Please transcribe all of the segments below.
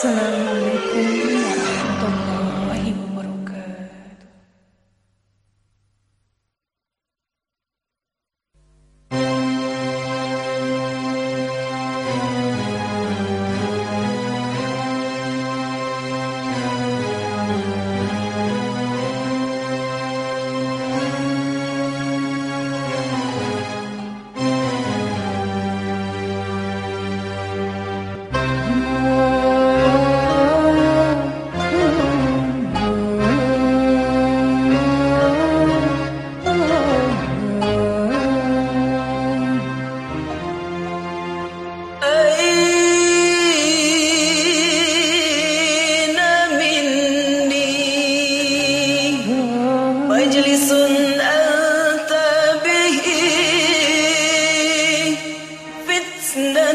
上万工人动了。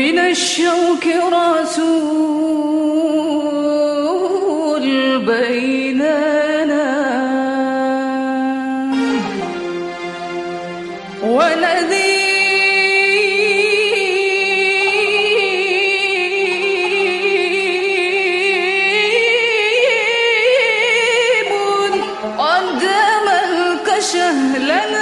من الشوك رسول بيننا. والذي قدم الكشه لنا